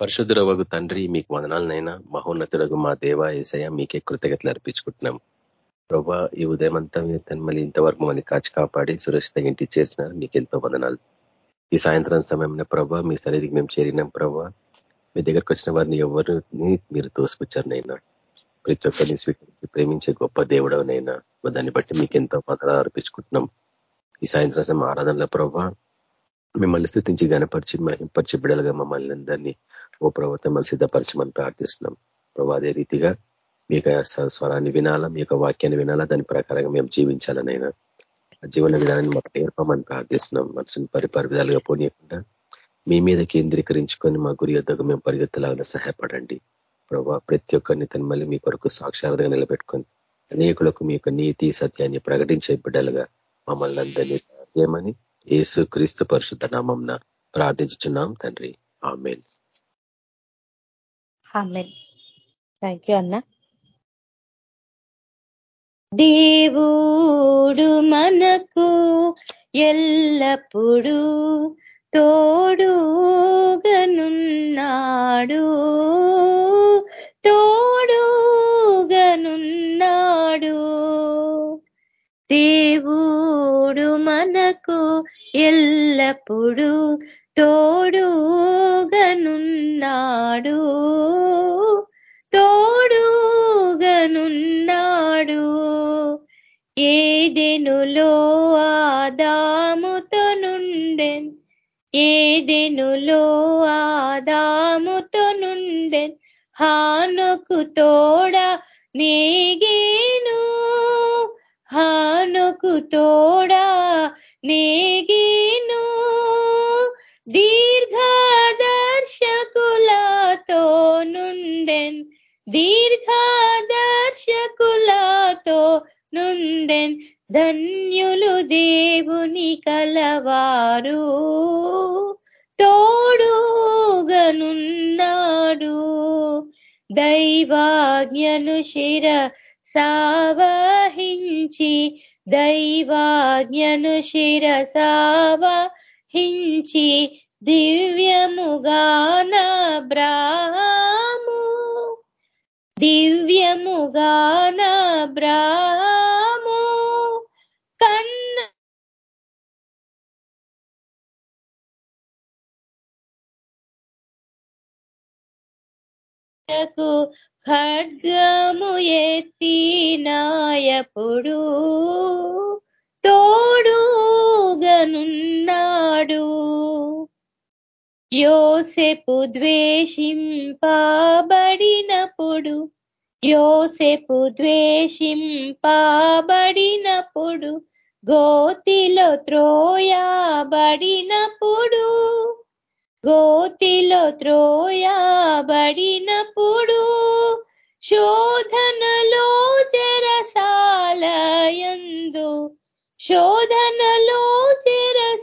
పరిశుద్ధురవగు తండ్రి మీకు వదనాలనైనా. మహోన్నతుడగు మా దేవ ఏసయ మీకే కృతజ్ఞతలు అర్పించుకుంటున్నాం ప్రభా ఈ ఉదయం అంతా మళ్ళీ ఇంతవరకు మమ్మల్ని కాచి కాపాడి సురక్షిత ఇంటి చేసినారు మీకు ఎంతో వందనాలు. ఈ సాయంత్రం సమయంలో ప్రభా మీ సన్నిధికి మేము చేరినాం ప్రభా. మీ దగ్గరకు వచ్చిన వారిని ఎవరిని మీరు తోసిపుచ్చారు నైనా ప్రతి ఒక్కరిని స్వీకరించి ప్రేమించే గొప్ప దేవుడవనైనా దాన్ని బట్టి మీకు ఎంతో పత్రాలు అర్పించుకుంటున్నాం. ఈ సాయంత్రం సమయం ఆరాధనలో ప్రభా మిమ్మల్ని స్థితించి గనపరిచి మహింపరిచి బిడలుగా మమ్మల్ని అందరినీ ఓ ప్రభుత్వం మళ్ళీ సిద్ధపరచమని ప్రార్థిస్తున్నాం. ప్రభా అదే రీతిగా మీ స్వరాన్ని వినాలా మీ యొక్క వాక్యాన్ని వినాలా దాని ప్రకారంగా మేము జీవించాలనైనా జీవన విధానాన్ని మాకు నేర్పమని ప్రార్థిస్తున్నాం. మనసుని పరిపరి విధాలుగా పోనీయకుండా మీ మీద కేంద్రీకరించుకొని మా గురి యొద్దకు మేము పరిగెత్తలాగా సహాయపడండి. ప్రభా ప్రతి ఒక్కరిని తన మళ్ళీ మీ కొరకు సాక్షార్థంగా నిలబెట్టుకొని అనేకులకు మీ యొక్క నీతి సత్యాన్ని ప్రకటించే బిడ్డలుగా మమ్మల్ని అందరినీ చేయమని ఏసు క్రీస్తు పరిశుద్ధ నామంన ప్రార్థించుచున్నాం తండ్రి. ఆమెన్. థ్యాంక్ యూ అన్న. దేవుడు మనకు ఎల్లప్పుడూ తోడుగనున్నాడు. తోడుగనున్నాడు. దేవుడు మనకు ఎల్లప్పుడూ తోడుగనున్నాడు. తోడుగనున్నాడు. ఏదెనులో ఆదాముతో నుండెన్ ఏదెనులో ఆదాముతో నుండెన్ హానుకు తోడ నేగేను హానుకు తోడా నేగే వారు తోడుగనున్నాడు. దైవాజ్ఞను శిర సావహించి దైవాజ్ఞను శిర సావహించి దివ్యముగాన బ్రాము దివ్యముగాన బ్రాము ఖడ్గము ఎత్తినాయపుడు తోడుగనున్నాడు. యోసెపు ద్వేషింపబడినప్పుడు యోసెపు ద్వేషింపబడినప్పుడు గోతిలో త్రోయాబడినప్పుడు గోతిలో త్రోయాబడినప్పుడు శోధనలో చెరసాలయందు శోధనలో చెరసాలయందు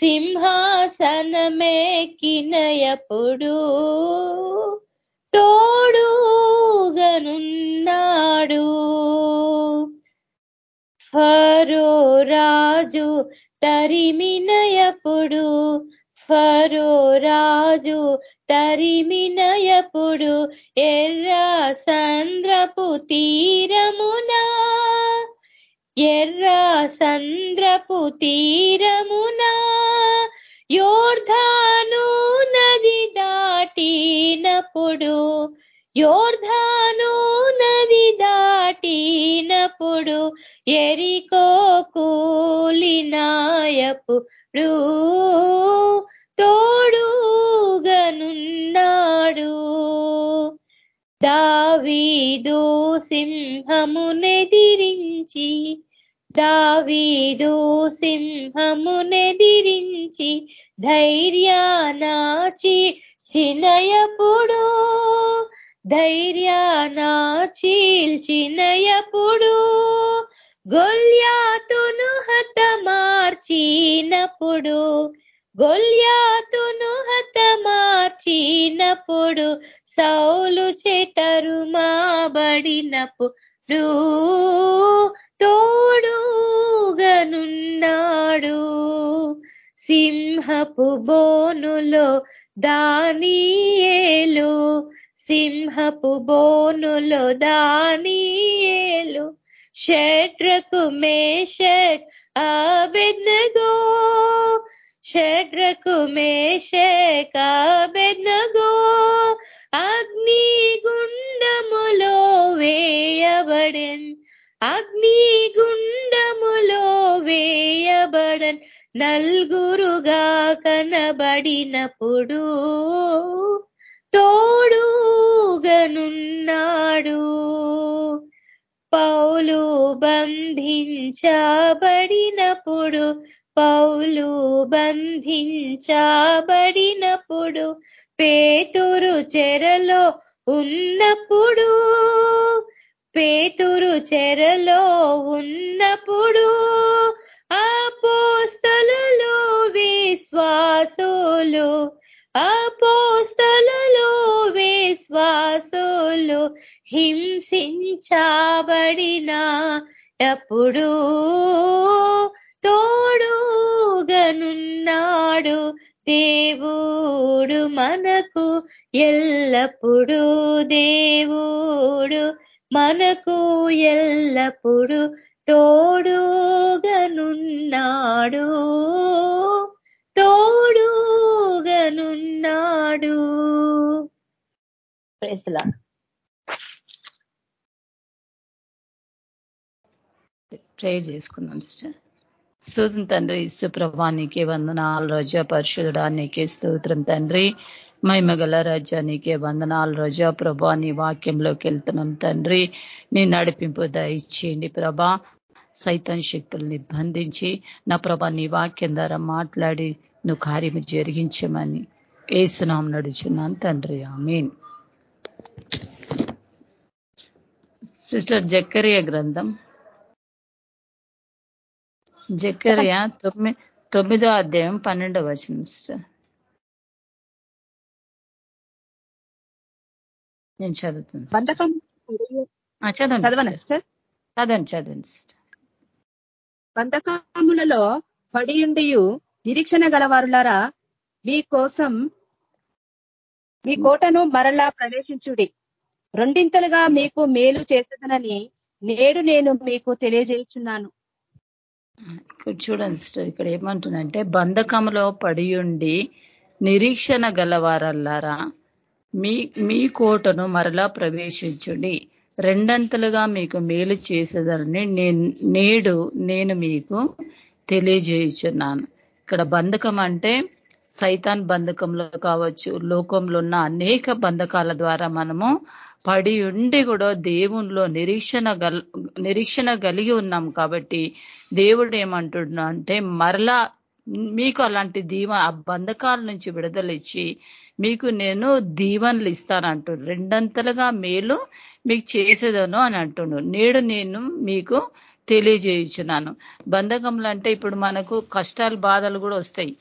సింహాసనమెక్కినయప్పుడు తోడుగనున్నాడు. ఫరో రాజు తరిమినయప్పుడు ఫరో రాజు తరిమినయప్పుడు ఎర్ర సంద్రపు తీరమునా ఎర్ర సంద్రపు తీరమునా యోర్ధాను నది దాటినప్పుడు యోర్ధాను నది దాటినప్పుడు ఎరికో కూలినాయప్పుడు తోడుగనున్నాడు దావీదు సింహమునెదిరించి దావీదు సింహమునెదిరించి ధైర్యానాచి చినయపుడు ధైర్యానా చీల్చినయపుడు. గొల్యాతును హతమార్చినప్పుడు గొల్యాతును హతమార్చినప్పుడు సౌలు చేతరు మాబడినప్పుడు తోడుగనున్నాడు. సింహపు బోనులో దానియేలు సింహపు బోనులో దానియేలు షడ్రకు మేషక్ అబెద్నగో షడ్రకు మేషక్ అబెద్నగో అగ్ని గుండములో వేయబడెన్ అగ్ని గుండములో వేయబడన్ నల్గురుగా కనబడినప్పుడు తోడుగనున్నాడు. పౌలు బంధించబడినప్పుడు పౌలు బంధించబడినప్పుడు పేతురు చెరలో ఉన్నప్పుడు పేతురు చెరలో ఉన్నప్పుడు అపోస్తలు విశ్వాసులు అపోస్తలు విశ్వాసులు హింసించబడిన ఎప్పుడు తోడుగనున్నాడు. దేవుడు మనకు ఎల్లప్పుడు దేవుడు మనకు ఎల్లప్పుడు తోడుగనున్నాడు. తోడుగనున్నాడు. ప్రెస్లా ప్రే చేసుకుందాం సిస్టర్. స్తోత్రం తండ్రి ఇసు ప్రభా నీకే వందనాలు రోజా పరిశుద్ధుడా నీకే స్తోత్రం తండ్రి. మహిమగల రాజా నీకే వందనాలు రోజా ప్రభా నీ వాక్యంలోకి వెళ్తున్నాం తండ్రి. నీ నడిపింపు దయచేయండి ప్రభా. సైతం శక్తుల్ని బంధించి నా ప్రభా నీ వాక్యం ద్వారా మాట్లాడి నువ్వు కార్యము జరిగించమని ఏసునాం నడుచున్నాను తండ్రి. మీన్ సిస్టర్ జక్కరియ గ్రంథం జక్కరియా తొమ్మిది తొమ్మిదో అధ్యాయం పన్నెండవ వచనం సిస్టర్. నేను చదువుతుంది బంధకం చదవండి సిస్టర్. చదవండి చదవండి సిస్టర్. బంధకములలో నిరీక్షణ గలవారులారా మీ కోసం మీ కోటను మరలా ప్రవేశించుడి. రెండింతలుగా మీకు మేలు చేసేదనని నేడు నేను మీకు తెలియజేస్తున్నాను ఇక్కడ చూడండి సిస్టర్ ఇక్కడ ఏమంటుందంటే బంధకంలో పడియుండి నిరీక్షణ గలవారల్లారా మీ మీ కోటను మరలా ప్రవేశించుడి. రెండంతలుగా మీకు మేలు చేసేదని నేడు నేను మీకు తెలియజేయుచున్నాను. ఇక్కడ బంధకం అంటే సైతాన్ బంధకంలో కావచ్చు లోకంలో ఉన్న అనేక బంధకాల ద్వారా మనము పడి ఉండి కూడా దేవునిలో నిరీక్షణ గల్ నిరీక్షణ కలిగి ఉన్నాం కాబట్టి దేవుడు ఏమంటున్నా అంటే మరలా మీకు అలాంటి దీవ ఆ బంధకాల నుంచి విడుదల ఇచ్చి మీకు నేను దీవెనలు ఇస్తానంటు రెండంతలుగా మేలు మీకు చేసేదను అని అంటుండు. నేడు నేను మీకు తెలియజేయుచున్నాను. బంధకంలో అంటే ఇప్పుడు మనకు కష్టాలు బాధలు కూడా వస్తాయి.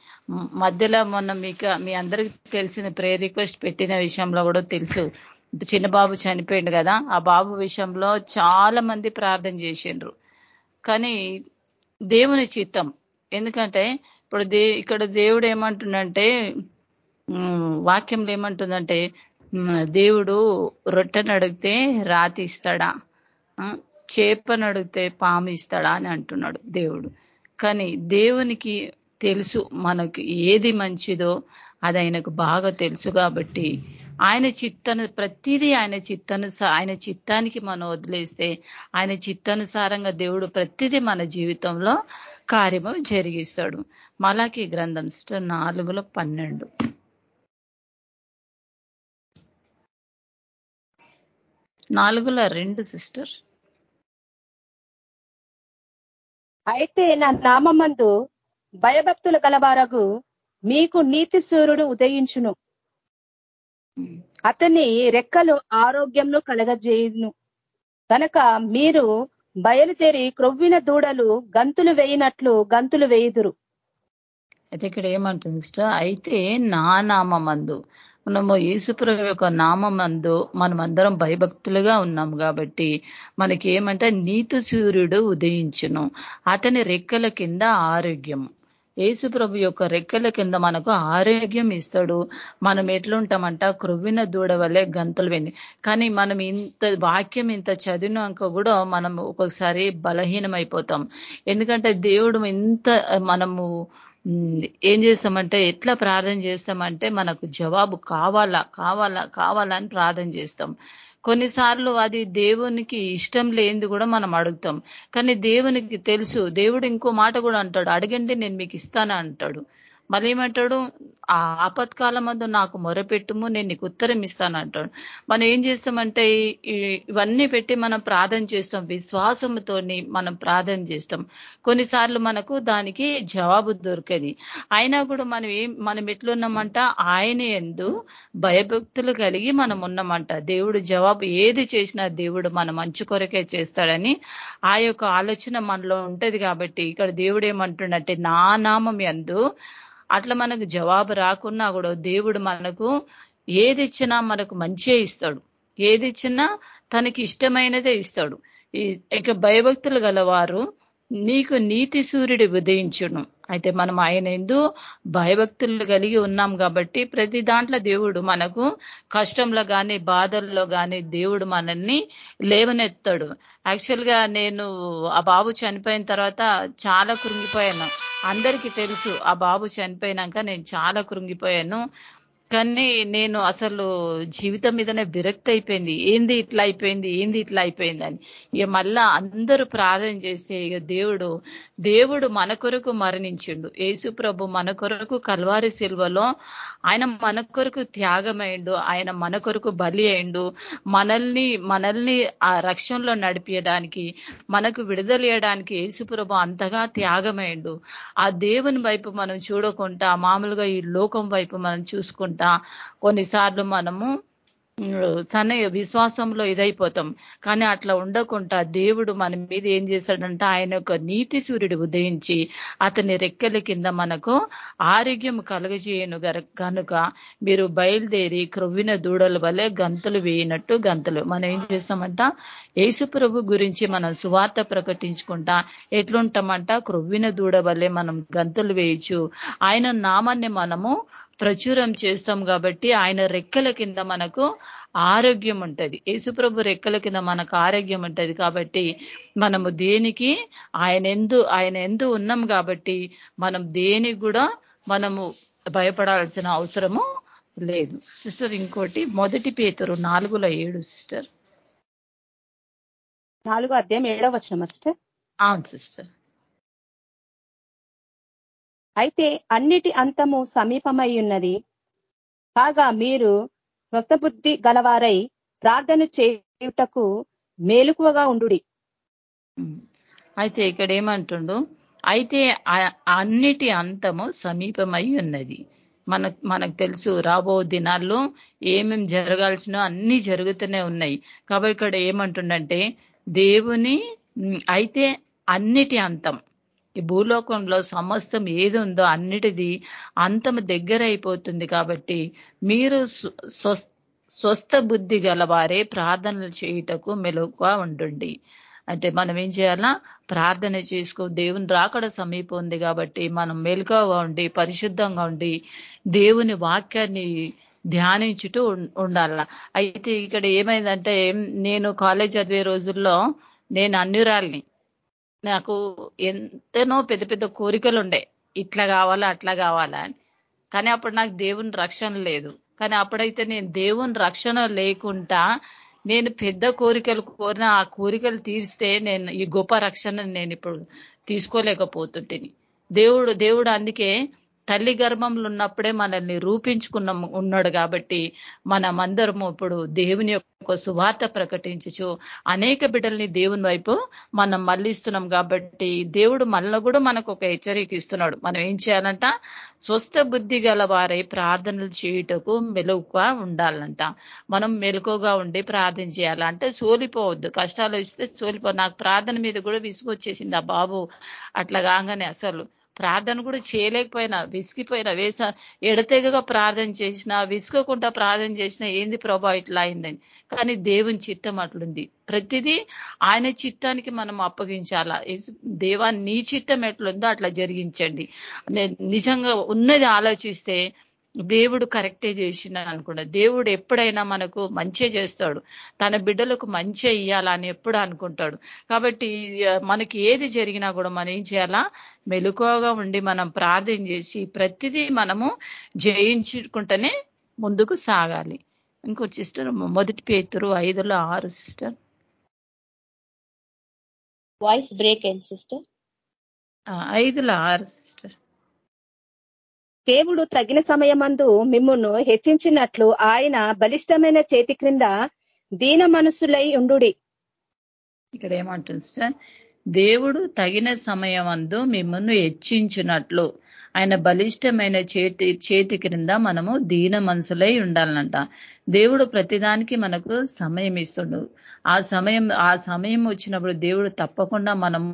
మధ్యలో మొన్న మీకు మీ అందరికి తెలిసిన ప్రేయర్ రిక్వెస్ట్ పెట్టిన విషయంలో కూడా తెలుసు. చిన్న బాబు చనిపోయిండు కదా ఆ బాబు విషయంలో చాలా మంది ప్రార్థన చేసిండ్రు. కానీ దేవుని చిత్తం. ఎందుకంటే ఇప్పుడు దే ఇక్కడ దేవుడు ఏమంటుండంటే వాక్యంలో ఏమంటుందంటే దేవుడు రొట్టెను అడిగితే రాతి ఇస్తాడా? చేపను అడిగితే పాము ఇస్తాడా అని అంటున్నాడు దేవుడు. కానీ దేవునికి తెలుసు మనకు ఏది మంచిదో అది ఆయనకు బాగా తెలుసు కాబట్టి ఆయన చిత్తను ప్రతిదీ ఆయన చిత్తను ఆయన చిత్తానికి మనం వదిలేస్తే ఆయన చిత్తానుసారంగా దేవుడు ప్రతిదీ మన జీవితంలో కార్యము జరిగిస్తాడు. మలాకి గ్రంథం సిస్టర్ నాలుగులో పన్నెండు. నాలుగుల రెండు సిస్టర్. అయితే నా నామందు భయభక్తులు గలవారగు మీకు నీతి సూర్యుడు ఉదయించును. అతని రెక్కలు ఆరోగ్యంలో కలగజేయును. కనుక మీరు బయలుదేరి క్రొవ్విన దూడలు గంతులు వేయినట్లు గంతులు వేయుదురు. అయితే ఇక్కడ ఏమంటుంది సిస్టర్? అయితే నా నామందు మనము యేసుప్రభు యొక్క నామందు మనం అందరం భయభక్తులుగా ఉన్నాం కాబట్టి మనకి ఏమంటే నీతి సూర్యుడు ఉదయించును. అతని రెక్కల కింద ఆరోగ్యం ప్రభు యొక్క రెక్కల కింద మనకు ఆరోగ్యం ఇస్తాడు. మనం ఎట్లుంటామంట? క్రొవ్విన దూడ వల్లే గంతలు వెండి కానీ మనం ఇంత వాక్యం ఇంత చదివినాక కూడా మనం ఒక్కొక్కసారి బలహీనమైపోతాం. ఎందుకంటే దేవుడు ఇంత మనము ఏం చేస్తామంటే ఎట్లా ప్రార్థన చేస్తామంటే మనకు జవాబు కావాలా కావాలా కావాలా అని ప్రార్థన చేస్తాం. కొన్నిసార్లు అది దేవునికి ఇష్టం లేనిది కూడా మనం అడుగుతాం. కానీ దేవునికి తెలుసు దేవుడు ఇంకో మాట కూడా అంటాడు అడగండి నేను మీకు ఇస్తాను అంటాడు. మళ్ళీ ఏమంటాడు ఆ ఆపత్కాలం మందు నాకు మొరపెట్టుము నేను నీకు ఉత్తరం ఇస్తాను అంటాడు. మనం ఏం చేస్తామంటే ఇవన్నీ పెట్టి మనం ప్రార్థన చేస్తాం విశ్వాసంతోని మనం ప్రార్థన చేస్తాం. కొన్నిసార్లు మనకు దానికి జవాబు దొరకది. అయినా కూడా మనం ఏం మనం ఎట్లున్నామంట ఆయన ఎందు భయభక్తులు కలిగి మనం ఉన్నామంట. దేవుడు జవాబు ఏది చేసినా దేవుడు మన మంచు కొరకే చేస్తాడని ఆ యొక్క ఆలోచన మనలో ఉంటది కాబట్టి ఇక్కడ దేవుడు ఏమంటుండంటే నా నామం ఎందు అట్లా మనకు జవాబు రాకున్నా కూడా దేవుడు మనకు ఏది ఇచ్చినా మనకు మంచే ఇస్తాడు. ఏది ఇచ్చినా తనకి ఇష్టమైనదే ఇస్తాడు. ఇక భయభక్తులు గలవారు నీకు నీతి సూర్యుడు ఉదయించును. అయితే మనం ఆయన ఎందు భయభక్తులు కలిగి ఉన్నాం కాబట్టి ప్రతి దాంట్లో దేవుడు మనకు కష్టంలో కానీ బాధల్లో కానీ దేవుడు మనల్ని లేవనెత్తాడు. యాక్చువల్గా నేను ఆ బాబు చనిపోయిన తర్వాత చాలా కృంగిపోయాను. అందరికీ తెలుసు ఆ బాబు చనిపోయినాక నేను చాలా కృంగిపోయాను. కానీ నేను అసలు జీవితం మీదనే విరక్తి అయిపోయింది. ఏంది ఇట్లా అయిపోయింది? ఏంది ఇట్లా అయిపోయింది అని. ఇక మళ్ళా అందరూ ప్రార్థన చేస్తే ఇక దేవుడు దేవుడు మన కొరకు మరణించిండు. యేసు ప్రభు మన కొరకు కల్వారి శిల్వలో ఆయన మన కొరకు త్యాగమైండు ఆయన మన కొరకు బలి అయిండు మనల్ని మనల్ని ఆ రక్షణలో నడిపించడానికి మనకు విడుదలయడానికి యేసు ప్రభు అంతగా త్యాగమైండు ఆ దేవుని వైపు మనం చూడకుండా మామూలుగా ఈ లోకం వైపు మనం చూసుకుంటాం కొన్నిసార్లు మనము తన విశ్వాసంలో ఇదైపోతాం. కానీ అట్లా ఉండకుండా దేవుడు మన మీద ఏం చేశాడంటే ఆయన యొక్క నీతి సూర్యుడు ఉదయించి అతని రెక్కల కింద మనకు ఆరోగ్యం కలుగజేయను కనుక మీరు బయలుదేరి క్రొవ్విన దూడల వలె గంతులు వేయినట్టు గంతులు. మనం ఏం చేస్తామంట? యేసుప్రభు గురించి మనం సువార్త ప్రకటించుకుంటా ఎట్లుంటామంట? క్రొవ్విన దూడ వలె మనం గంతులు వేయచ్చు. ఆయన నామాన్ని మనము ప్రచురం చేస్తాం కాబట్టి ఆయన రెక్కల కింద మనకు ఆరోగ్యం ఉంటది. యేసుప్రభు రెక్కల కింద మనకు ఆరోగ్యం ఉంటది కాబట్టి మనము దేనికి ఆయన ఎందు ఆయన ఎందు ఉన్నాం కాబట్టి మనం దేనికి కూడా మనము భయపడాల్సిన అవసరము లేదు. సిస్టర్ ఇంకోటి మొదటి పేతురు నాలుగులో ఏడు సిస్టర్. నాలుగో అధ్యాయం ఏడవ వచ్చిన సిస్టర్? అవును సిస్టర్. అయితే అన్నిటి అంతము సమీపమై ఉన్నది. కాగా మీరు స్వస్థబుద్ధి గలవారై ప్రార్థన చేయుటకు మేలుకువగా ఉండు అయితే ఇక్కడ ఏమంటుండు? అయితే అన్నిటి అంతము సమీపమై ఉన్నది. మన మనకు తెలుసు రాబో దినాల్లో ఏమేం జరగాల్సినో అన్ని జరుగుతూనే ఉన్నాయి. కాబట్టి ఇక్కడ ఏమంటుండంటే దేవుని అయితే అన్నిటి అంతం. ఈ భూలోకంలో సమస్తం ఏది ఉందో అన్నిటిది అంతము దగ్గర అయిపోతుంది కాబట్టి మీరు స్వస్థ బుద్ధి గలవారే ప్రార్థనలు చేయుటకు మెలుగుగా ఉండండి. అంటే మనం ఏం చేయాలా? ప్రార్థన చేసుకో దేవుని రాకడ సమీపం ఉంది కాబట్టి మనం మెలుకగా ఉండి పరిశుద్ధంగా ఉండి దేవుని వాక్యాన్ని ధ్యానించుటూ ఉండాల? అయితే ఇక్కడ ఏమైందంటే నేను కాలేజ్ చదివే రోజుల్లో నేను అన్యురాల్ని. నాకు ఎంతనో పెద్ద పెద్ద కోరికలు ఉండే ఇట్లా కావాలా అట్లా కావాలా అని. కానీ అప్పుడు నాకు దేవుని రక్షణ లేదు. కానీ అప్పుడైతే నేను దేవుని రక్షణ లేకుండా నేను పెద్ద కోరికలు కోరిన ఆ కోరికలు తీరిస్తే నేను ఈ గొప్ప రక్షణ నేను ఇప్పుడు తీసుకోలేకపోతుంటిని. దేవుడు దేవుడు అందుకే తల్లి గర్భంలో ఉన్నప్పుడే మనల్ని రూపించుకున్న ఉన్నాడు కాబట్టి మనమందరము ఇప్పుడు దేవుని యొక్క సువార్త ప్రకటించచ్చు అనేక బిడ్డల్ని దేవుని వైపు మనం మళ్ళిస్తున్నాం కాబట్టి దేవుడు మనలో కూడా మనకు ఒక హెచ్చరిక ఇస్తున్నాడు. మనం ఏం చేయాలంట? స్వస్థ బుద్ధి గల వారై ప్రార్థనలు చేయుటకు మెలుగుగా ఉండాలంట. మనం మెలుకుగా ఉండి ప్రార్థన చేయాలంటే సోలిపోవద్దు. కష్టాలు వస్తే సోలిపో. నాకు ప్రార్థన మీద కూడా విసుగు వచ్చేసింది ఆ బాబు. అట్లా కాగానే అసలు ప్రార్థన కూడా చేయలేకపోయినా విసిగిపోయినా వేస ఎడతెగగా ప్రార్థన చేసినా విసుకోకుండా ప్రార్థన చేసినా ఏంది ప్రభా ఇట్లా అయిందని. కానీ దేవుని చిత్తం అట్లుంది. ప్రతిదీ ఆయన చిత్తానికి మనం అప్పగించాలా? దేవా నీ చిత్తం ఎట్లుందో అట్లా జరిగించండి. నిజంగా ఉన్నది ఆలోచిస్తే దేవుడు కరెక్టే చేసిన అనుకున్నా. దేవుడు ఎప్పుడైనా మనకు మంచి చేస్తాడు. తన బిడ్డలకు మంచి ఇయ్యాలని ఎప్పుడు అనుకుంటాడు. కాబట్టి మనకి ఏది జరిగినా కూడా మనం ఏం చేయాలా? మెలకువగా ఉండి మనం ప్రార్థన చేసి ప్రతిదీ మనము జయించుకుంటేనే ముందుకు సాగాలి. ఇంకో సిస్టర్ మొదటి పేతురు ఐదులో ఆరు సిస్టర్. వాయిస్ బ్రేక్ అయింది సిస్టర్. ఐదులో ఆరు సిస్టర్. దేవుడు తగిన సమయమందు మిమ్మును హెచ్చించినట్లు ఆయన బలిష్టమైన చేతి క్రింద దీన మనసులై ఉండు ఇక్కడ ఏమంటుంది సార్? దేవుడు తగిన సమయమందు మిమ్మల్ని హెచ్చించినట్లు. ఆయన బలిష్టమైన చేతి చేతి క్రింద మనము దీన మనసులై ఉండాలనంట. దేవుడు ప్రతిదానికి మనకు సమయం ఇస్తుండు. ఆ సమయం ఆ సమయం వచ్చినప్పుడు దేవుడు తప్పకుండా మనము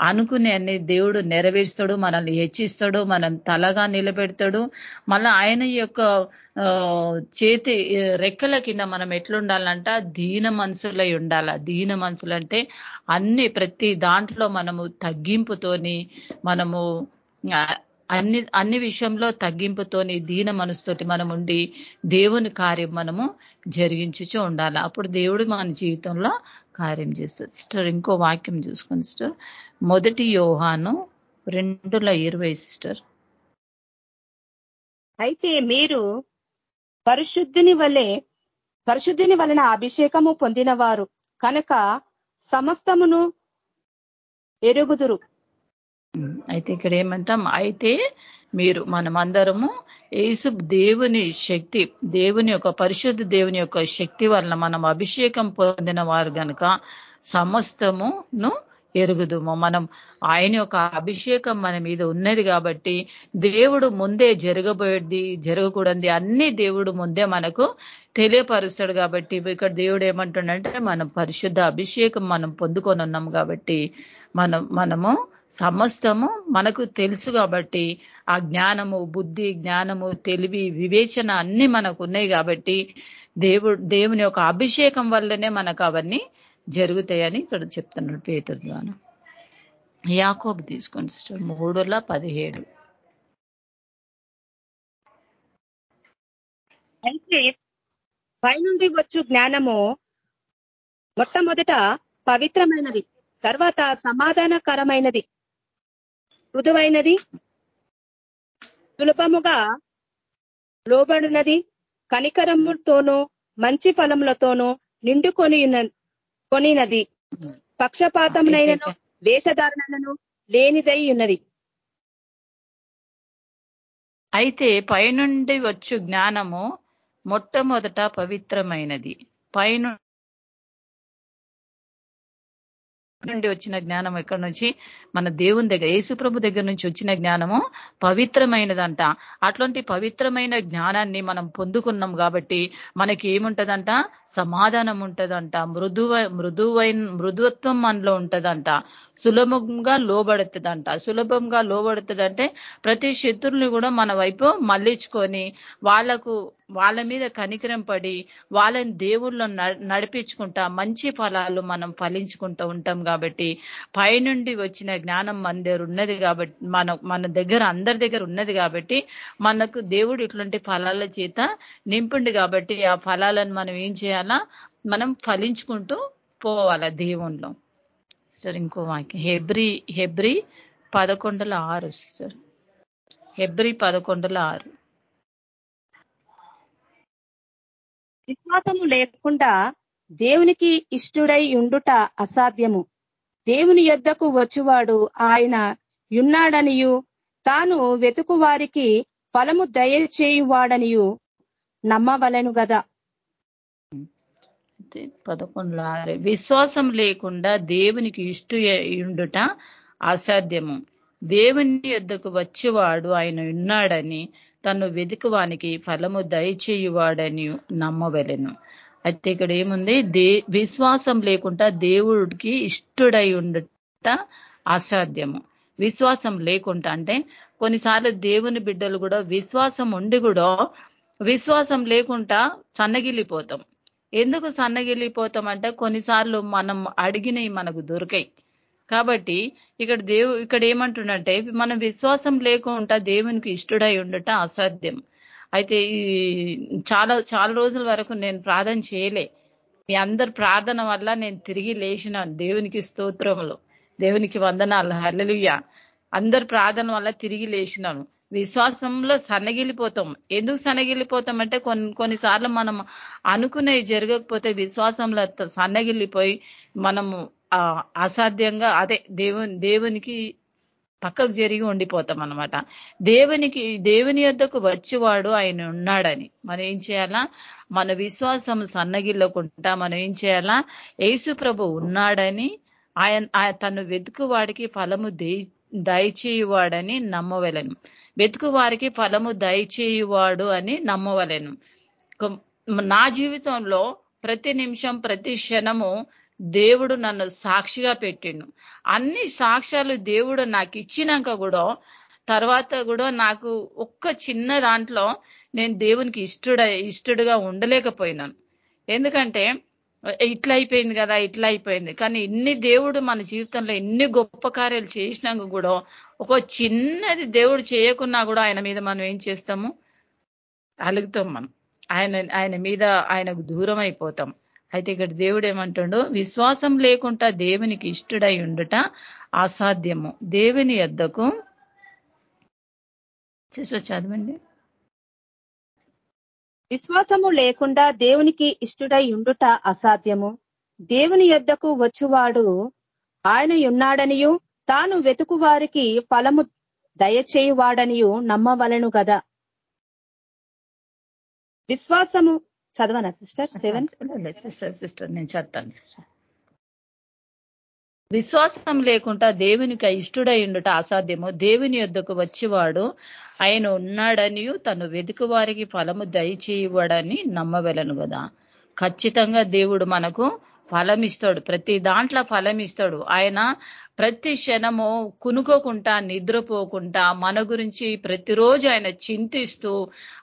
అనుకునే అన్ని దేవుడు నెరవేరుస్తాడు మనల్ని హెచ్చిస్తాడు మనం తలగా నిలబెడతాడు. మళ్ళా ఆయన యొక్క చేతి రెక్కల కింద మనం ఎట్లుండాలంట? దీన మనసులై ఉండాల. దీన మనసులంటే అన్ని ప్రతి దాంట్లో మనము తగ్గింపుతోని మనము అన్ని అన్ని విషయంలో తగ్గింపుతోని దీన మనసుతోటి మనం ఉండి దేవుని కార్యం మనము జరిగించుచూ ఉండాలి. అప్పుడు దేవుడు మన జీవితంలో కార్యం చేస్తారు సిస్టర్ ఇంకో వాక్యం చూసుకోండి సిస్టర్. మొదటి యోహాను రెండుల ఇరవై సిస్టర్. అయితే మీరు పరిశుద్ధిని వలె పరిశుద్ధిని వలన అభిషేకము పొందినవారు కనుక సమస్తమును ఎరుగుదురు. అయితే ఇక్కడ ఏమంటాం అయితే మీరు మనమందరము ఏసు దేవుని శక్తి దేవుని యొక్క పరిశుద్ధ దేవుని యొక్క శక్తి వలన మనం అభిషేకం పొందిన వారు కనుక సమస్తమును ఎరుగుదుము. మనం ఆయన యొక్క అభిషేకం మన మీద ఉన్నది కాబట్టి దేవుడు ముందే జరగబోయేది జరగకూడదు అన్ని దేవుడు ముందే మనకు తెలియపరుస్తాడు కాబట్టి ఇక్కడ దేవుడు ఏమంటుండంటే మనం పరిశుద్ధ అభిషేకం మనం పొందుకొని ఉన్నాం కాబట్టి మనం మనము సమస్తము మనకు తెలుసు కాబట్టి ఆ జ్ఞానము బుద్ధి జ్ఞానము తెలివి వివేచన అన్ని మనకు ఉన్నాయి కాబట్టి దేవుడు దేవుని యొక్క అభిషేకం వల్లనే మనకు అవన్నీ జరుగుతాయని ఇక్కడ చెప్తున్నాడు పేతుడు ద్వారా. యాకోబు తీసుకొని సిస్టర్ మూడుల పదిహేడు. అయితే పైనుండి వచ్చు జ్ఞానము మొట్టమొదట పవిత్రమైనది. తర్వాత సమాధానకరమైనది. మృదువైనది. సులభముగా లోబడినది. కనికరముతోనూ మంచి ఫలములతోనూ నిండుకొని కొనినది. పక్షపాతమునైనను వేషధారణలను లేనిదై ఉన్నది అయితే పైనుండి వచ్చు జ్ఞానము మొట్టమొదట పవిత్రమైనది. పైను నుండి వచ్చిన జ్ఞానం ఎక్కడి నుంచి? మన దేవుని దగ్గర యేసుప్రభు దగ్గర నుంచి వచ్చిన జ్ఞానము పవిత్రమైనదంట. అట్లాంటి పవిత్రమైన జ్ఞానాన్ని మనం పొందుకున్నాం కాబట్టి మనకి ఏముంటదంట? సమాధానం ఉంటదంట మృదువ మృదువైన మృదువత్వం మనలో ఉంటదంట. సులభంగా లోబడుతుందంట. సులభంగా లోబడుతుందంటే ప్రతి శత్రుల్ని కూడా మన వైపు మళ్ళించుకొని వాళ్ళకు వాళ్ళ మీద కనికరం పడి వాళ్ళని దేవుళ్ళు నడిపించుకుంటా మంచి ఫలాలు మనం ఫలించుకుంటూ ఉంటాం కాబట్టి పైనుండి వచ్చిన జ్ఞానం మన దగ్గర ఉన్నది కాబట్టి మన మన దగ్గర అందరి దగ్గర ఉన్నది కాబట్టి మనకు దేవుడు ఇట్లాంటి ఫలాల చేత నింపుండి కాబట్టి ఆ ఫలాలను మనం ఏం చేయాలి? మనం ఫలించుకుంటూ పోవాలా దేవుణ్ణిలో. సార్ ఇంకో వాక్యం. హెబ్రి హెబ్రి పదకొండుల ఆరు సార్ హెబ్రి పదకొండుల ఆరు. విశ్వాసము లేకుండా దేవునికి ఇష్టుడై ఉండుట అసాధ్యము. దేవుని యొద్దకు వచ్చువాడు ఆయన యున్నాడనియు తాను వెతుకు వారికి ఫలము దయచేయువాడనియు నమ్మవలను గదా. పదకొండులో ఆరే. విశ్వాసం లేకుండా దేవునికి ఇష్ట ఉండుట అసాధ్యము. దేవుని యొద్దకు వచ్చేవాడు ఆయన ఉన్నాడని తను వెతుకువానికి ఫలము దయచేయువాడని నమ్మవలెను. అయితే ఇక్కడ ఏముంది? దే విశ్వాసం లేకుండా దేవుడికి ఇష్టడై ఉండట అసాధ్యము. విశ్వాసం లేకుండా అంటే కొన్నిసార్లు దేవుని బిడ్డలు కూడా విశ్వాసం ఉండి కూడా విశ్వాసం లేకుండా సన్నగిల్లిపోతాం. ఎందుకు సన్నగిల్లిపోతామంటే కొన్నిసార్లు మనం అడిగినవి మనకు దొరికాయి. కాబట్టి ఇక్కడ దేవు ఇక్కడ ఏమంటుండంటే మనం విశ్వాసం లేకుండా దేవునికి ఇష్టడై ఉండటం అసాధ్యం. అయితే ఈ చాలా చాలా రోజుల వరకు నేను ప్రార్థన చేయలే. మీ అందరి ప్రార్థన వల్ల నేను తిరిగి లేచిన దేవునికి స్తోత్రములు. దేవునికి వందనాలు. హల్లెలుయ్య అందరి ప్రార్థన వల్ల తిరిగి లేచినాను. విశ్వాసంలో సన్నగిలిపోతాం ఎందుకు సన్నగిలిపోతాం అంటే కొన్ని కొన్నిసార్లు మనం అనుకునేవి జరగకపోతే విశ్వాసంలో సన్నగిల్లిపోయి మనము అసాధ్యంగా అదే దేవుని దేవునికి పక్కకు జరిగి ఉండిపోతాం అనమాట దేవునికి దేవుని యొద్దకు వచ్చేవాడు ఆయన ఉన్నాడని. మనం ఏం చేయాలా? మన విశ్వాసం సన్నగిల్లకుండా మనం ఏం చేయాలా? యేసు ప్రభు ఉన్నాడని ఆయన తను వెతుకు వాడికి ఫలము దయచేయవాడని నమ్మవలను. వెతుకు వారికి ఫలము దయచేయువాడు అని నమ్మవలను. నా జీవితంలో ప్రతి నిమిషం ప్రతి క్షణము దేవుడు నన్ను సాక్షిగా పెట్టిండు. అన్ని సాక్ష్యాలు దేవుడు నాకు ఇచ్చినాక కూడా తర్వాత కూడా నాకు ఒక్క చిన్న దాంట్లో నేను దేవునికి ఇష్టడ ఇష్టడుగా ఉండలేకపోయినాను. ఎందుకంటే ఇట్లా అయిపోయింది కదా ఇట్లా అయిపోయింది. కానీ ఇన్ని దేవుడు మన జీవితంలో ఎన్ని గొప్ప కార్యాలు చేసినాక కూడా ఒక చిన్నది దేవుడు చేయకున్నా కూడా ఆయన మీద మనం ఏం చేస్తాము? అలుగుతాం మనం. ఆయన ఆయన మీద ఆయనకు దూరం అయిపోతాం. అయితే ఇక్కడ దేవుడు ఏమంటాడు? విశ్వాసం లేకుండా దేవునికి ఇష్టడై ఉండుట అసాధ్యము. దేవుని యొద్దకు సిస్టర్ చదవండి. విశ్వాసము లేకుండా దేవునికి ఇష్టడై ఉండుట అసాధ్యము. దేవుని యొద్దకు వచ్చువాడు ఆయన ఉన్నాడనియు తాను వెతుకు వారికి ఫలము దయచేయువాడనియు నమ్మవలను కదా విశ్వాసము చదవనా సిస్టర్? సెవెన్ సిస్టర్ సిస్టర్ నేను చదువుతాను సిస్టర్. విశ్వాసం లేకుండా దేవునికి ఇష్టడై ఉండుట అసాధ్యము. దేవుని యొద్దకు వచ్చేవాడు ఆయన ఉన్నాడని తను వెతుకు వారికి ఫలము దయచేయవడని నమ్మవలను కదా ఖచ్చితంగా దేవుడు మనకు ఫలం ఇస్తాడు ప్రతి దాంట్లో ఫలం ఇస్తాడు ఆయన ప్రతి క్షణము కునుకోకుండా నిద్రపోకుండా మన గురించి ప్రతిరోజు ఆయన చింతిస్తూ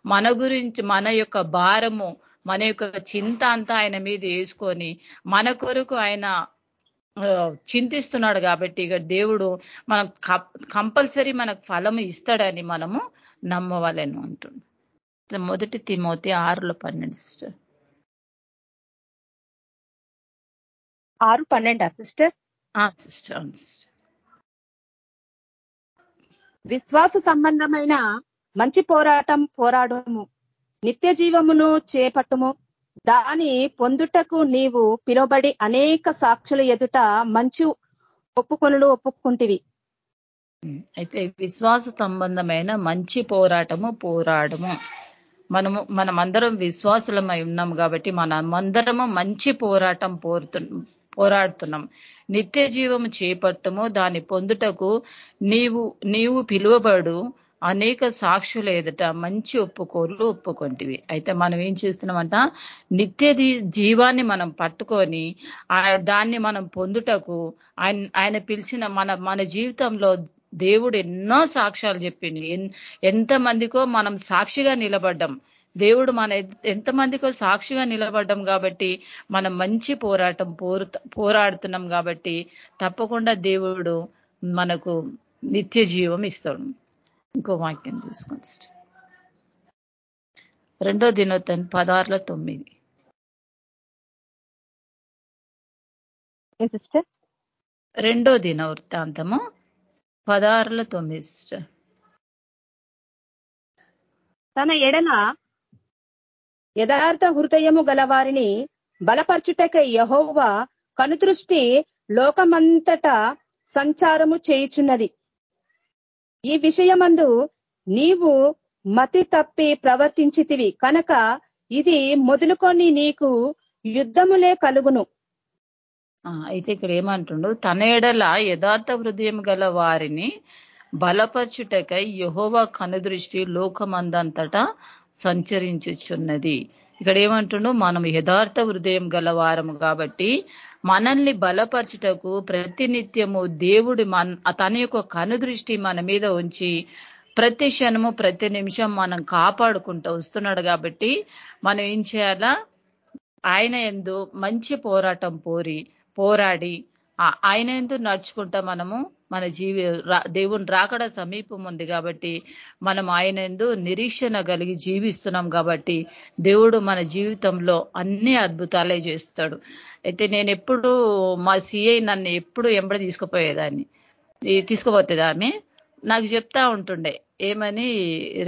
మన గురించి మన యొక్క భారము మన యొక్క చింత అంతా ఆయన మీద వేసుకొని మన కొరకు ఆయన చింతిస్తున్నాడు కాబట్టి ఇక దేవుడు మనం కంపల్సరీ మనకు ఫలం ఇస్తాడని మనము నమ్మవాలని అంటున్నాం మొదటి తిమోతి ఆరులో పన్నెండు సిస్టర్. ఆరు పన్నెండా సిస్టర్? సిస్టర్ విశ్వాస సంబంధమైన మంచి పోరాటం పోరాడము. నిత్య జీవమును చేపట్టుము. దాని పొందుటకు నీవు పిలువబడి అనేక సాక్షుల ఎదుట మంచి ఒప్పుకొనులు ఒప్పుకుంటివి. అయితే విశ్వాస సంబంధమైన మంచి పోరాటము పోరాడము. మనము మనమందరం విశ్వాసులమై ఉన్నాం కాబట్టి మనమందరము మంచి పోరాటం పోరుతు పోరాడుతున్నాం. నిత్య జీవము చేపట్టము దాన్ని పొందుటకు నీవు నీవు పిలువబడు అనేక సాక్షులు ఎదుట మంచి ఒప్పుకోలు ఒప్పుకొంటివి. అయితే మనం ఏం చేస్తున్నామంట? నిత్య జీవాన్ని మనం పట్టుకొని దాన్ని మనం పొందుటకు ఆయన ఆయన పిలిచిన మన మన జీవితంలో దేవుడు ఎన్నో సాక్ష్యాలు చెప్పింది ఎంతమందికో మనం సాక్షిగా నిలబడ్డం. దేవుడు మన ఎంతమందికో సాక్షిగా నిలబడ్డం కాబట్టి మనం మంచి పోరాటం పోరు పోరాడుతున్నాం కాబట్టి తప్పకుండా దేవుడు మనకు నిత్య జీవం ఇస్తాడు. ఇంకో వాక్యం చూసుకోండి రెండో దినోత్తం పదార్ల తొమ్మిది. సిస్టర్? రెండో దిన వృత్తాంతము పదార్ల తొమ్మిది సిస్టర్. తన ఎడల యథార్థ హృదయము గలవారిని బలపరచుటక యహోవ కనుదృష్టి లోకమంతటా సంచారము చేయుచున్నది. ఈ విషయమందు నీవు మతి తప్పి ప్రవర్తించితివి. కనుక ఇది మొదలుకొని నీకు యుద్ధములే కలుగును. అయితే ఇక్కడ ఏమంటుండు? తన ఎడల యథార్థ హృదయం గల వారిని బలపరచుటకై యహోవా కనుదృష్టి లోకమందంతటా సంచరించుచున్నది. ఇక్కడ ఏమంటుండో మనం యథార్థ హృదయం గలవారము కాబట్టి మనల్ని బలపరచుటకు ప్రతినిత్యము దేవుడి మన తన యొక్క కనుదృష్టి మన మీద ఉంచి ప్రతి క్షణము ప్రతి నిమిషం మనం కాపాడుకుంటూ వస్తున్నాడు కాబట్టి మనం ఏం చేయాలా? ఆయన ఎందు మంచి పోరాటం పోరి పోరాడి ఆయన ఎందు నడుచుకుంటా మనము మన జీవి దేవుని రాకడ సమీపం ఉంది కాబట్టి మనం ఆయన ఎందు నిరీక్షణ కలిగి జీవిస్తున్నాం కాబట్టి దేవుడు మన జీవితంలో అన్ని అద్భుతాలే చేస్తాడు. అయితే నేను ఎప్పుడు మా సిఐ నన్ను ఎప్పుడు ఎంబడి తీసుకుపోయేదాన్ని. తీసుకుపోతుంది ఆమె నాకు చెప్తా ఉంటుండే ఏమని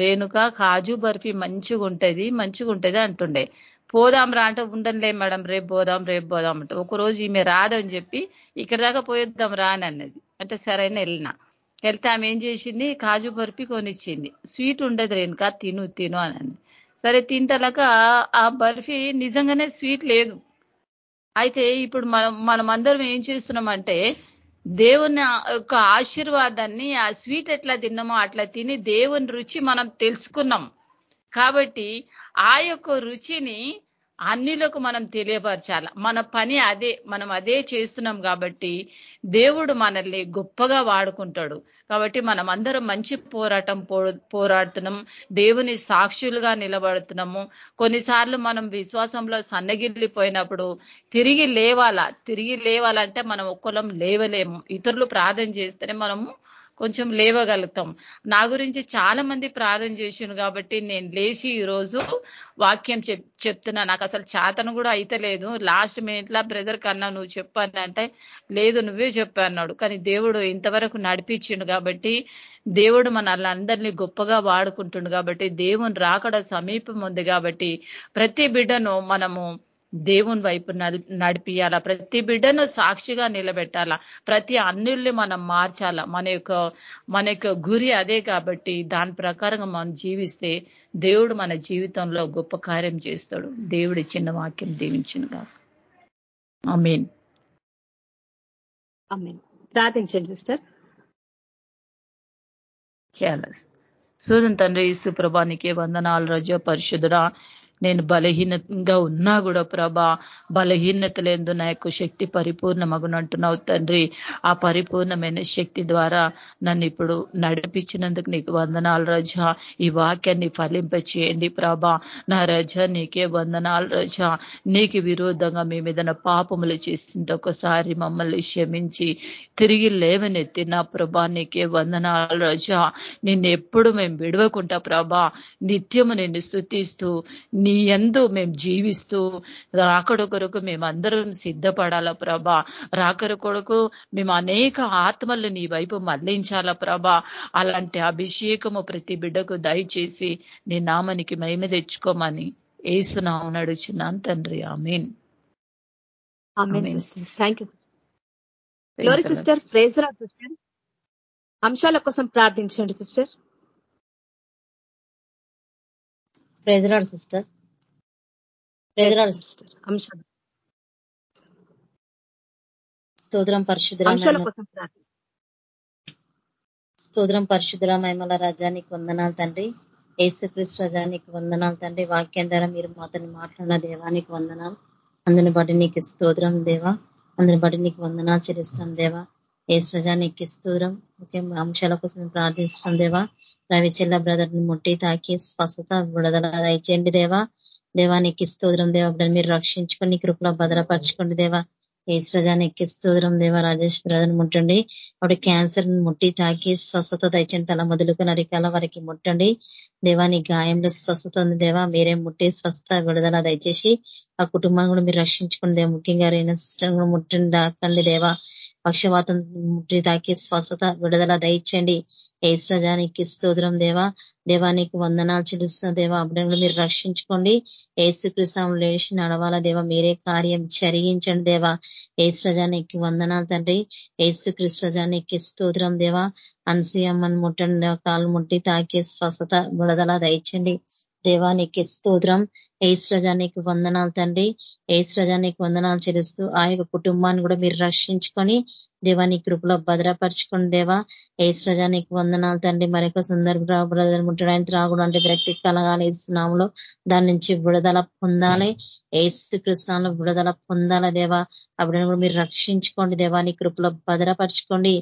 రేణుక కాజు బర్ఫీ మంచిగా ఉంటుంది మంచిగా ఉంటుంది అంటుండే. పోదాంరా అంటే ఉండనులే మేడం రేపు పోదాం రేపు పోదాం అంటే. ఒకరోజు ఈమె రాదని చెప్పి ఇక్కడ దాకా పోయేద్దాం రా అని అన్నది. అంటే సరైన వెళ్ళిన. వెళ్తే ఆమె ఏం చేసింది? కాజు బర్ఫీ కొనిచ్చింది. స్వీట్ ఉండదు రేణుక తిను తిను అని సరే తింటలాక ఆ బర్ఫీ నిజంగానే స్వీట్ లేదు. అయితే ఇప్పుడు మనం మనం అందరం ఏం చేస్తున్నామంటే దేవుని యొక్క ఆశీర్వాదాన్ని ఆ స్వీట్ ఎట్లా తిన్నామో అట్లా తిని దేవుని రుచి మనం తెలుసుకున్నాం. కాబట్టి ఆ యొక్క రుచిని అన్నిలకు మనం తెలియపరచాల. మన పని అదే మనం అదే చేస్తున్నాం కాబట్టి దేవుడు మనల్ని గొప్పగా వాడుకుంటాడు. కాబట్టి మనం అందరం మంచి పోరాటం పోరాడుతున్నాం దేవుని సాక్షులుగా నిలబడుతున్నాము. కొన్నిసార్లు మనం విశ్వాసంలో సన్నగిల్లిపోయినప్పుడు తిరిగి లేవాలా? తిరిగి లేవాలంటే మనం ఒక్కలం లేవలేము. ఇతరులు ప్రార్థన చేస్తేనే మనము కొంచెం లేవగలుగుతాం. నా గురించి చాలా మంది ప్రార్థన చేసిండు కాబట్టి నేను లేచి ఈరోజు వాక్యం చెప్తున్నా. నాకు అసలు చేతను కూడా అయితలేదు. లాస్ట్ మినిట్ లా బ్రదర్ కన్నా నువ్వు చెప్పానంటే లేదు నువ్వే చెప్పా అన్నాడు. కానీ దేవుడు ఇంతవరకు నడిపించిండు కాబట్టి దేవుడు మన గొప్పగా వాడుకుంటుండు కాబట్టి దేవుని రాకడ సమీపం ఉంది కాబట్టి ప్రతి బిడ్డను మనము దేవుని వైపు నడిపియాలా? ప్రతి బిడ్డను సాక్షిగా నిలబెట్టాలా? ప్రతి అన్నిల్ని మనం మార్చాలా? మన యొక్క మన యొక్క గురి అదే కాబట్టి దాని ప్రకారంగా మనం జీవిస్తే దేవుడు మన జీవితంలో గొప్ప కార్యం చేస్తాడు. దేవుడి చిన్న వాక్యం దీవించినగా అమీన్ ప్రార్థించండి సిస్టర్. చాలా సూదన్ తండ్రి సుప్రభానికి వందనాలు రజ పరిశుద్ధుడా నేను బలహీనంగా ఉన్నా కూడా ప్రభా బలహీనత లేదు నా యొక్క శక్తి పరిపూర్ణమగునంటున్నావు తండ్రి. ఆ పరిపూర్ణమైన శక్తి ద్వారా నన్ను ఇప్పుడు నడిపించినందుకు నీకు వందనాలు రజ. ఈ వాక్యాన్ని ఫలింపచేయండి ప్రభా. నా రజ నీకే వందనాలు రజ. నీకు విరోధంగా మీ మీద పాపములు చేసింటే ఒకసారి మమ్మల్ని క్షమించి తిరిగి లేవనెత్తి నా ప్రభా నీకే వందనాలు రజ. నిన్ను ఎప్పుడు మేము విడవకుంటా ప్రభా నిత్యము నిన్ను స్థుతిస్తూ నీ ఎందు మేము జీవిస్తూ రాకడ కొరకు మేమందరం సిద్ధపడాలా ప్రభా. రాకడ కొరకు మేము అనేక ఆత్మలు నీ వైపు మళ్ళించాలా ప్రభా. అలాంటి అభిషేకము ప్రతి బిడ్డకు దయచేసి నీ నామనికి మహిమ తెచ్చుకోమని ఏసునాము నడుచున్నాను తండ్రి. ఆమెన్. సిస్టర్. సిస్టర్ అంశాల కోసం ప్రార్థించండి సిస్టర్ ప్రెజరాడు సిస్టర్ ప్రెజరాడు సిస్టర్. అంశాలు. స్తోత్రం పరిశుద్ధ స్తోత్రం పరిశుద్ధ మహిమల రజానికి వందనాలు తండ్రి. ఏసుక్రీస్తు రజానికి వందనాలు తండ్రి. వాక్యం ద్వారా మీరు మాతని మాట్లాడిన దేవానికి వందనాలు. అందుని బట్టి నీకు స్తోత్రం దేవా. అందుని బట్టి నీకు వందనాలు చెల్లిస్తాం దేవా. ఏసు రజానికి స్తోత్రం. ముఖ్య అంశాల కోసం ప్రార్థిస్తాం దేవా. రవిచెల్ల బ్రదర్ని ముట్టి తాకి స్వస్థత విడుదల దయచేయండి దేవా. దేవానికి స్తోత్రం దేవా మీరు రక్షించుకొని కృపలో భద్రపరచుకోండి దేవా. ఏశ్రజానికి స్తోత్రం దేవా రాజేష్ బ్రదర్ ముట్టండి. ఆవిడ క్యాన్సర్ ముట్టి తాకి స్వస్థత దయచండి తల మొదలుకు నరికాల వారికి ముట్టండి. దేవాని గాయంలో స్వస్థత ఉంది దేవా. మీరే ముట్టి స్వస్థత విడుదల దయచేసి ఆ కుటుంబాన్ని కూడా మీరు రక్షించుకోండి దేవా. ముఖ్యంగా రైన సిస్టర్ కూడా ముట్టండి దాకండి దేవా. పక్షవాతం ముట్టి తాకి స్వస్థత విడుదల దయచండి ఏసుజానికి స్తోత్రం దేవా. దేవానికి వందనాలు చెల్లిస్తున్న దేవా అప్పుడే మీరు రక్షించుకోండి. ఏసుకృష్ణం లేచి నడవాలా దేవా. మీరే కార్యం జరిగించండి దేవా. ఏసుజానికి వందనాలు తండ్రి. ఏసుకృష్ణజానికి స్తోత్రం దేవా. అన్సీయమ్మని ముట్టండి కాలు ముట్టి తాకి స్వస్థత విడుదల దయచండి దేవానికి స్తోత్రం. ఏసుజానికి వందనాలు తండ్రి. ఏసుజానికి వందనాలు చెల్లిస్తూ ఆ యొక్క కుటుంబాన్ని కూడా మీరు రక్షించుకొని దేవా నీ కృపలో భద్రపరచుకోండి దేవా ఏశ్రజా నీకు వందనాలు తండ్రి. మరొక సుందర బ్రదర్ ముట్టడానికి రాకూడదు అంటే వ్యక్తి కలగాలి. ఇస్తున్నాములో దాని నుంచి విడుదల పొందాలి. ఏసు కృష్ణాలను విడుదల పొందాల దేవా. అప్పుడు కూడా మీరు రక్షించుకోండి దేవా. నీ కృపలో భద్రపరచుకోండి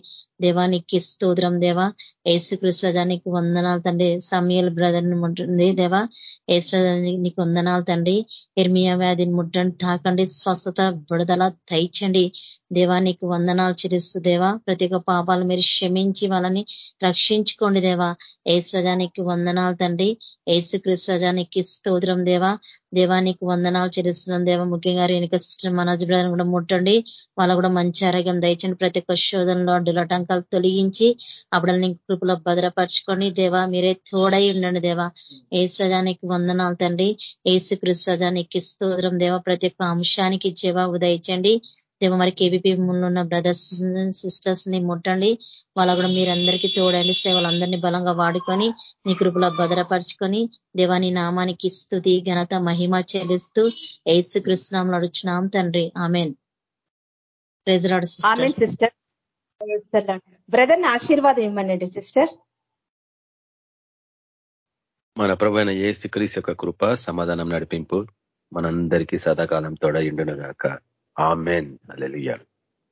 దేవానికి స్తోత్రం దేవా. ఏసు ఏసుకృష్ణజానికి వందనాలు తండ్రి. సమయల్ బ్రదర్ని ముట్టండి దేవా. ఏసుజానికి నీకు వందనాలు తండ్రి. ఎర్మియా వ్యాధిని ముట్టండి తాకండి స్వస్థత విడుదల దేవా దేవానికి వందనాలు చిరుస్తు దేవా. ప్రతి ఒక్క పాపాలు మీరు క్షమించి వాళ్ళని రక్షించుకోండి దేవా. ఏసుజానికి వందనాలు తండ్రి. ఏసు కృష్ణజానికి స్తోత్రం దేవా. దేవానికి వందనాలు చెల్లిస్తున్నాం దేవా. ముఖ్యంగా రేణుక సిస్టర్ మనోజ్ బ్రదర్ కూడా ముట్టండి. వాళ్ళ కూడా మంచి ఆరోగ్యం దయచండి ప్రతి ఒక్క శోధనలో అడ్డులటంకాలు తొలగించి అప్పుడల్ని కృపలో భద్రపరచుకోండి దేవా. మీరే తోడై ఉండండి దేవా. ఏసుజానికి వందనాలు తండ్రి. ఏసు కృష్ణజానికి స్తోత్రం దేవా. ప్రతి ఒక్క అంశానికి జవాబు దయచండి దేవ మరి కేబీపీ ఉన్న బ్రదర్స్ సిస్టర్స్ని ముట్టండి. వాళ్ళ కూడా మీరందరికీ తోడండి. సేవలందరినీ బలంగా వాడుకొని నీ కృపలో భద్రపరుచుకొని దేవాని నామానికి స్థుతి ఘనత మహిమ చెల్లిస్తూ ఏసు కృష్ణం నడుచున్నాం తండ్రి. ఆమెన్. సిస్టర్. బ్రదర్ ఆశీర్వాదం ఇవ్వనండి సిస్టర్. మన ప్రభైన ఏసు క్రీస్ యొక్క కృప సమాధానం నడిపింపు మనందరికీ సదాకాలం తోడయుండును గాక ఆమెన్. అలెలుయ్య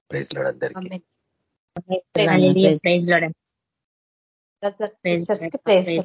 ప్రైజ్ లాడ్ అందరికీ. Praise Lord. ప్రైజ్